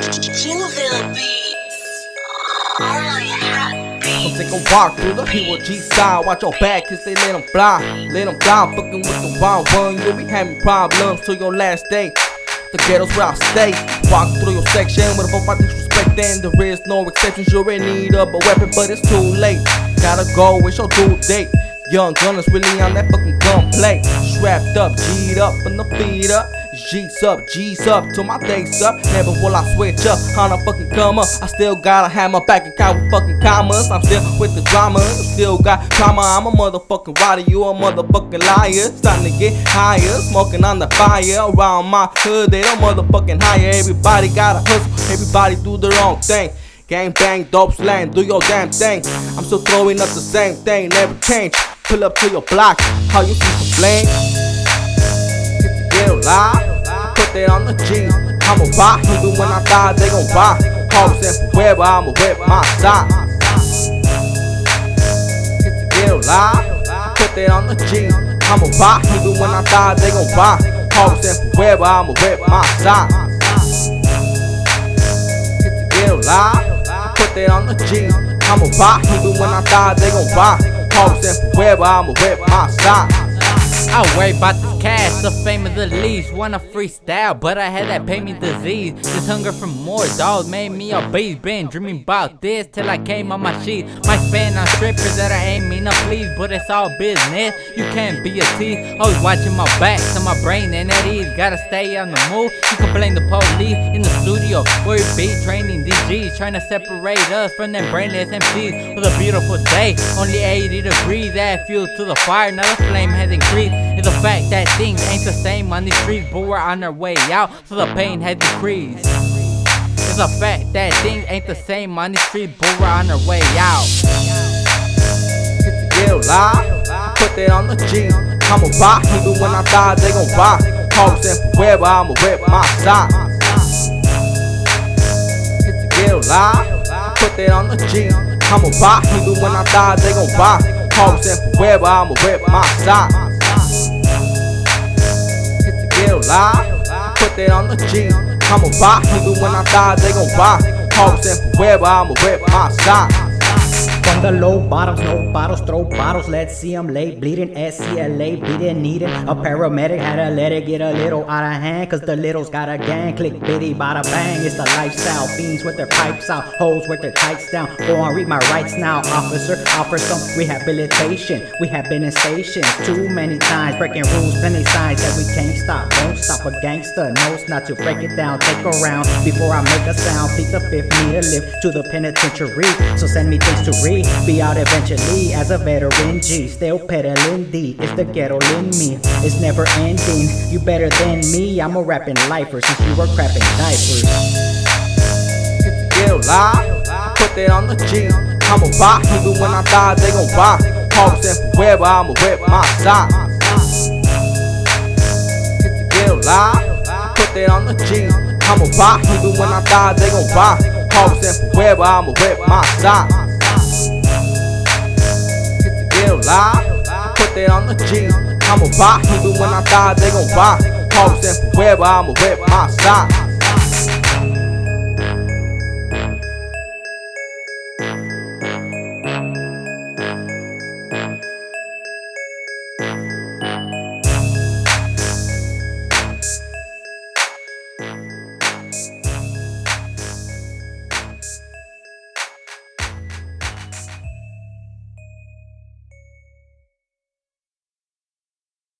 Jingleville beats. Only hot take a walk through the Hero G side. Watch your back, cause they let them fly. Let them fly, fucking with the wild one. You'll be having problems till your last day. The ghetto's where I stay. Walk through your section with a I disrespect, then there is no exceptions. You're in need of a weapon, but it's too late. Gotta go, it's your due date. Young gunners really on that fucking gunplay. Strapped up, G'd up, and the feet up. G's up, G's up, till my days up. Never will I switch up on a fucking come up. I still gotta have my back account with fucking commas. I'm still with the drama, still got trauma. I'm a motherfucking rider, you a motherfucking liar. Time to get higher, smoking on the fire around my hood. They don't motherfucking hire. Everybody gotta hustle, everybody do their own thing. Gang bang, dope slang, do your damn thing. I'm still throwing up the same thing, never change. Pull up to your block, how you keep flame? Alive, put that on the G. I'ma rock, even when I die, they gon' rock. Hoes and forever, I'ma whip my side. Get to get alive, put that on the G. I'ma rock, even when I die, they gon' rock. Hoes and forever, I'ma whip my side. Get to get alive, put that on the G. I'ma rock, even when I die, they gon' rock. Hoes and forever, I'ma whip my side. I worry about this cash, the fame of the least. Wanna freestyle, but I had that pay me disease. This hunger for more dogs made me a obese. Been dreaming about this till I came on my sheet. My spend on strippers that I ain't mean to please, but it's all business. You can't be a tease. Always watching my back, so my brain ain't at ease. Gotta stay on the move. You can blame the police in the studio where we be training DGs, trying to separate us from them brainless MCs. With a beautiful day, only 80 degrees. Add fuel to the fire, now the flame has increased. It's the fact that things ain't the same on these streets, but we're on our way out, so the pain has decreased. It's a fact that things ain't the same on these streets, but we're on our way out. Get the get alive, put that on the G. I'ma rock, even when I die, they gon' rock. Hoes and forever, I'ma whip my side. Get to get alive, put that on the G. I'ma rock, even when I die, they gon' rock. Hoes and forever, I'ma whip my side. Alive, put that on the G. I'ma rock, even when I die, they gon' rock. Hoes and forever, I'ma whip my side. From the low bottoms, no bottles, throw bottles, let's see them lay. Bleeding SCLA, bleeding, needing. A paramedic had to let it get a little out of hand, cause the littles got a gang. Click, bitty, bada bang. It's the lifestyle. Fiends with their pipes out, hoes with their tights down. Go on, read my rights now, officer. Offer some rehabilitation. We have been in stations too many times, breaking rules, plenty signs that we can't stop. Won't stop a gangster, knows not to break it down. Take a round before I make a sound. Plead the fifth, need a lift to the penitentiary. So send me things to read. Be out eventually as a veteran G. Still peddling D. It's the ghetto in me. It's never ending. You better than me. I'm a rapping lifer since you were crapping diapers. Get to get alive, put that on the G. I'ma rock, even when I die, they gon' rock. Hoes and forever, I'ma whip my side. Get to get alive, put that on the G. I'ma rock, even when I die, they gon' rock. Hoes and forever, I'ma whip my side. That on the G. I'ma rock, even when I die, they gon' rock. Hoes and forever, I'ma whip my side.